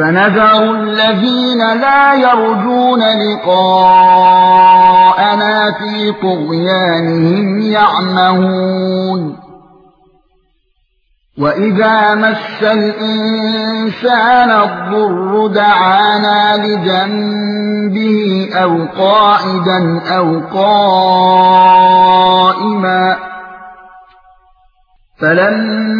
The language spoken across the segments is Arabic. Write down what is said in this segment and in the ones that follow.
فنذر الذين لا يرجون لقاءنا في طغيانهم يعمهون. وإذا مس الإنسان الضر دعانا لجنبه أو قاعدا أو قائما فَلَمَّا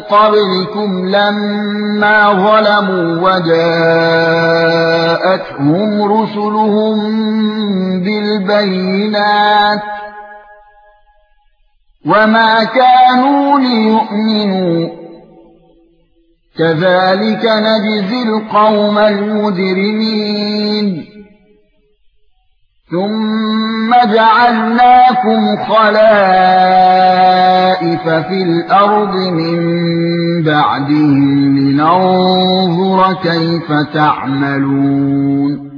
قَبْلِكُمْ لَمَّا ظَلَمُوا وَجَاءَتْهُمْ رُسُلُهُم بِالْبَيِّنَاتِ وَمَا كَانُوا لِيُؤْمِنُوا. كَذَلِكَ نَجْزِي الْقَوْمَ الْمُجْرِمِينَ. ثُمَّ جَعَلْنَاكُمْ خَلَائِفَ فِي الْأَرْضِ مِن بَعْدِهِمْ لِنَنظُرَ كَيْفَ تَعْمَلُونَ.